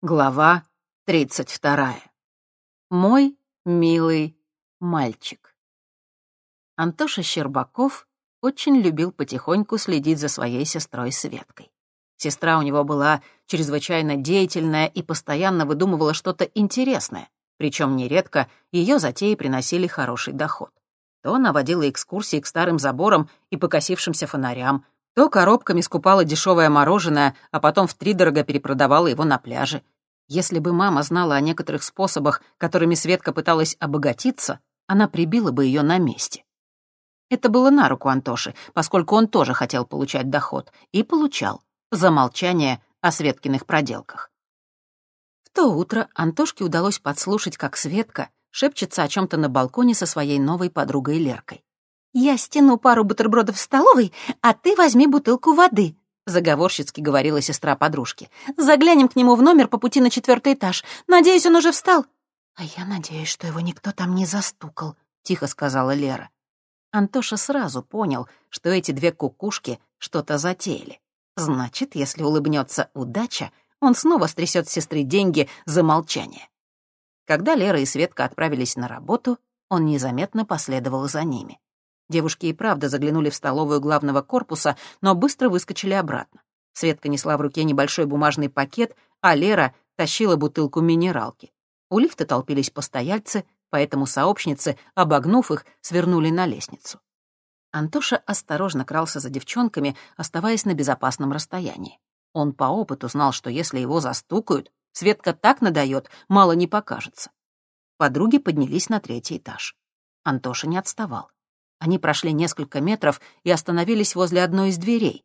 Глава тридцать вторая. Мой милый мальчик. Антоша Щербаков очень любил потихоньку следить за своей сестрой Светкой. Сестра у него была чрезвычайно деятельная и постоянно выдумывала что-то интересное, причем нередко ее затеи приносили хороший доход. То она водила экскурсии к старым заборам и покосившимся фонарям, то коробками скупала дешевое мороженое, а потом втридорого перепродавала его на пляже. Если бы мама знала о некоторых способах, которыми Светка пыталась обогатиться, она прибила бы ее на месте. Это было на руку Антоши, поскольку он тоже хотел получать доход. И получал. За молчание о Светкиных проделках. В то утро Антошке удалось подслушать, как Светка шепчется о чем то на балконе со своей новой подругой Леркой. «Я стяну пару бутербродов в столовой, а ты возьми бутылку воды», — заговорщицки говорила сестра подружки. «Заглянем к нему в номер по пути на четвертый этаж. Надеюсь, он уже встал». «А я надеюсь, что его никто там не застукал», — тихо сказала Лера. Антоша сразу понял, что эти две кукушки что-то затеяли. Значит, если улыбнется удача, он снова стрясет с сестры деньги за молчание. Когда Лера и Светка отправились на работу, он незаметно последовал за ними. Девушки и правда заглянули в столовую главного корпуса, но быстро выскочили обратно. Светка несла в руке небольшой бумажный пакет, а Лера тащила бутылку минералки. У лифта толпились постояльцы, поэтому сообщницы, обогнув их, свернули на лестницу. Антоша осторожно крался за девчонками, оставаясь на безопасном расстоянии. Он по опыту знал, что если его застукают, Светка так надает, мало не покажется. Подруги поднялись на третий этаж. Антоша не отставал. Они прошли несколько метров и остановились возле одной из дверей.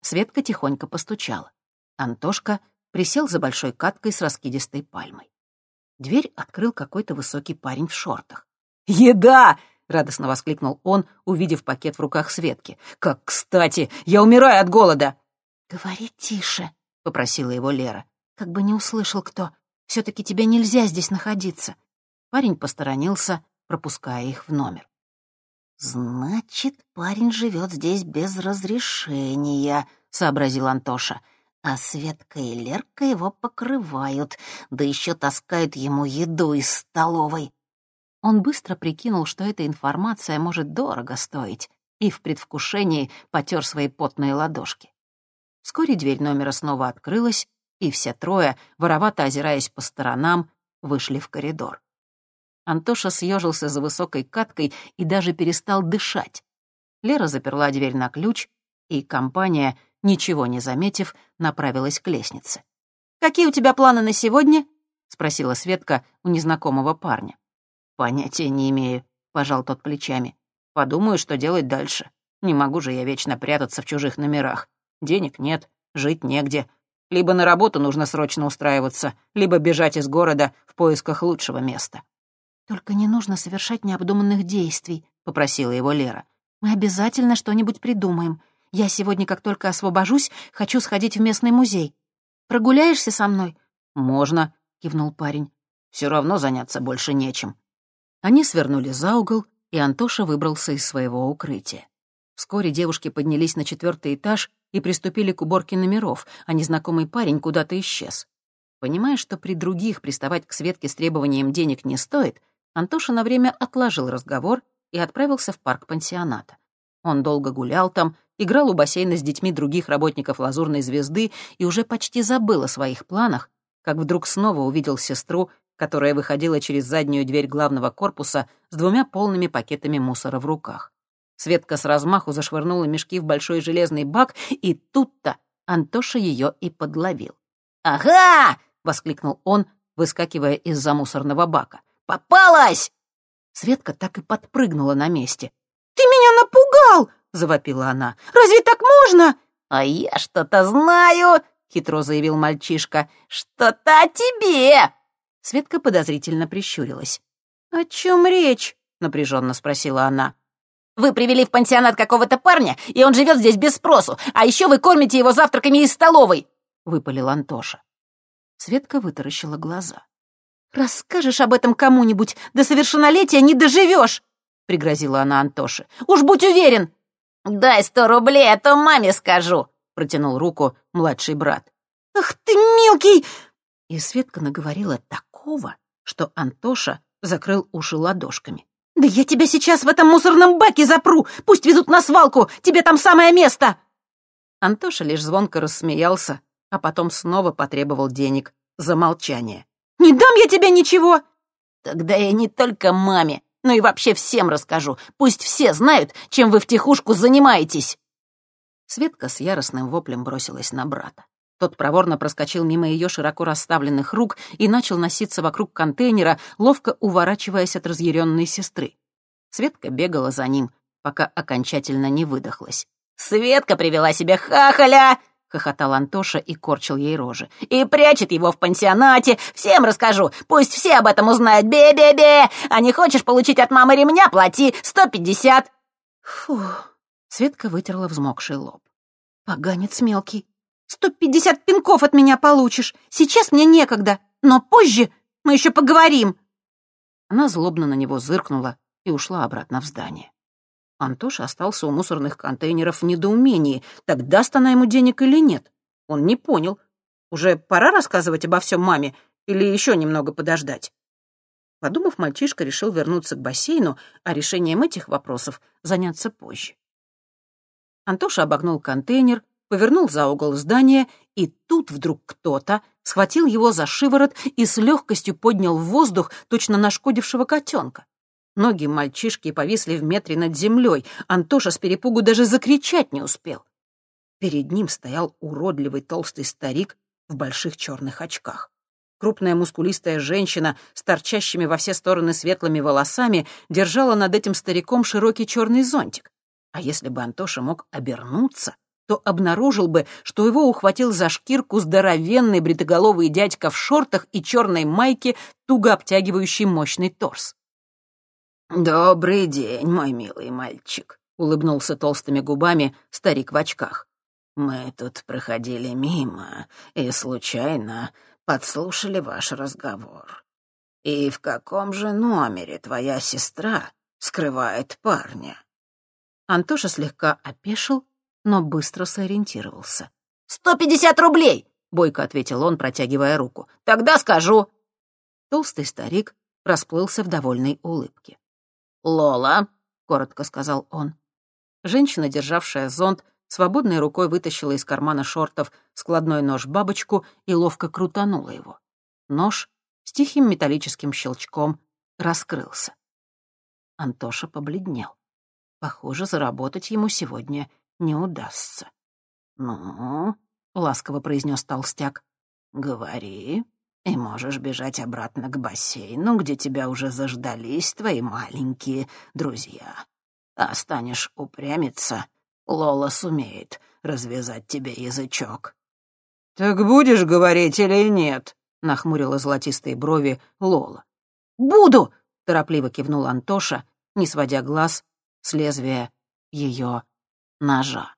Светка тихонько постучала. Антошка присел за большой каткой с раскидистой пальмой. Дверь открыл какой-то высокий парень в шортах. «Еда!» — радостно воскликнул он, увидев пакет в руках Светки. «Как кстати! Я умираю от голода!» «Говори тише», — попросила его Лера. «Как бы не услышал кто. все таки тебе нельзя здесь находиться». Парень посторонился, пропуская их в номер. «Значит, парень живет здесь без разрешения», — сообразил Антоша. «А Светка и Лерка его покрывают, да еще таскают ему еду из столовой». Он быстро прикинул, что эта информация может дорого стоить, и в предвкушении потер свои потные ладошки. Вскоре дверь номера снова открылась, и все трое, воровато озираясь по сторонам, вышли в коридор. Антоша съежился за высокой каткой и даже перестал дышать. Лера заперла дверь на ключ, и компания, ничего не заметив, направилась к лестнице. «Какие у тебя планы на сегодня?» — спросила Светка у незнакомого парня. «Понятия не имею», — пожал тот плечами. «Подумаю, что делать дальше. Не могу же я вечно прятаться в чужих номерах. Денег нет, жить негде. Либо на работу нужно срочно устраиваться, либо бежать из города в поисках лучшего места». «Только не нужно совершать необдуманных действий», — попросила его Лера. «Мы обязательно что-нибудь придумаем. Я сегодня, как только освобожусь, хочу сходить в местный музей. Прогуляешься со мной?» «Можно», — кивнул парень. «Все равно заняться больше нечем». Они свернули за угол, и Антоша выбрался из своего укрытия. Вскоре девушки поднялись на четвертый этаж и приступили к уборке номеров, а незнакомый парень куда-то исчез. Понимая, что при других приставать к Светке с требованием денег не стоит, Антоша на время отложил разговор и отправился в парк пансионата. Он долго гулял там, играл у бассейна с детьми других работников «Лазурной звезды» и уже почти забыл о своих планах, как вдруг снова увидел сестру, которая выходила через заднюю дверь главного корпуса с двумя полными пакетами мусора в руках. Светка с размаху зашвырнула мешки в большой железный бак, и тут-то Антоша ее и подловил. «Ага!» — воскликнул он, выскакивая из-за мусорного бака. Попалась!» Светка так и подпрыгнула на месте. «Ты меня напугал!» — завопила она. «Разве так можно?» «А я что-то знаю!» — хитро заявил мальчишка. «Что-то о тебе!» Светка подозрительно прищурилась. «О чем речь?» — напряженно спросила она. «Вы привели в пансионат какого-то парня, и он живет здесь без спросу, а еще вы кормите его завтраками из столовой!» — выпалил Антоша. Светка вытаращила глаза. «Расскажешь об этом кому-нибудь, до совершеннолетия не доживешь!» — пригрозила она Антоше. «Уж будь уверен!» «Дай сто рублей, а то маме скажу!» — протянул руку младший брат. «Ах ты мелкий!» И Светка наговорила такого, что Антоша закрыл уши ладошками. «Да я тебя сейчас в этом мусорном баке запру! Пусть везут на свалку! Тебе там самое место!» Антоша лишь звонко рассмеялся, а потом снова потребовал денег за молчание. «Не дам я тебе ничего!» «Тогда я не только маме, но и вообще всем расскажу. Пусть все знают, чем вы втихушку занимаетесь!» Светка с яростным воплем бросилась на брата. Тот проворно проскочил мимо ее широко расставленных рук и начал носиться вокруг контейнера, ловко уворачиваясь от разъяренной сестры. Светка бегала за ним, пока окончательно не выдохлась. «Светка привела себе хахаля!» — хохотал Антоша и корчил ей рожи. «И прячет его в пансионате. Всем расскажу. Пусть все об этом узнают. Бе-бе-бе! А не хочешь получить от мамы ремня? Плати сто пятьдесят!» Фу. Светка вытерла взмокший лоб. «Поганец мелкий. Сто пятьдесят пинков от меня получишь. Сейчас мне некогда, но позже мы еще поговорим». Она злобно на него зыркнула и ушла обратно в здание. Антоша остался у мусорных контейнеров в недоумении, так даст она ему денег или нет. Он не понял. Уже пора рассказывать обо всем маме или еще немного подождать? Подумав, мальчишка решил вернуться к бассейну, а решением этих вопросов заняться позже. Антоша обогнул контейнер, повернул за угол здания, и тут вдруг кто-то схватил его за шиворот и с легкостью поднял в воздух точно нашкодившего котенка. Ноги мальчишки повисли в метре над землей. Антоша с перепугу даже закричать не успел. Перед ним стоял уродливый толстый старик в больших черных очках. Крупная мускулистая женщина с торчащими во все стороны светлыми волосами держала над этим стариком широкий черный зонтик. А если бы Антоша мог обернуться, то обнаружил бы, что его ухватил за шкирку здоровенный бритоголовый дядька в шортах и черной майке, туго обтягивающий мощный торс. «Добрый день, мой милый мальчик», — улыбнулся толстыми губами старик в очках. «Мы тут проходили мимо и случайно подслушали ваш разговор. И в каком же номере твоя сестра скрывает парня?» Антоша слегка опешил, но быстро сориентировался. «Сто пятьдесят рублей!» — бойко ответил он, протягивая руку. «Тогда скажу». Толстый старик расплылся в довольной улыбке. «Лола», — коротко сказал он. Женщина, державшая зонт, свободной рукой вытащила из кармана шортов складной нож-бабочку и ловко крутанула его. Нож с тихим металлическим щелчком раскрылся. Антоша побледнел. Похоже, заработать ему сегодня не удастся. «Ну?» — ласково произнес толстяк. «Говори» и можешь бежать обратно к бассейну, где тебя уже заждались твои маленькие друзья. А станешь упрямиться, Лола сумеет развязать тебе язычок». «Так будешь говорить или нет?» — нахмурила золотистые брови Лола. «Буду!» — торопливо кивнул Антоша, не сводя глаз с лезвия ее ножа.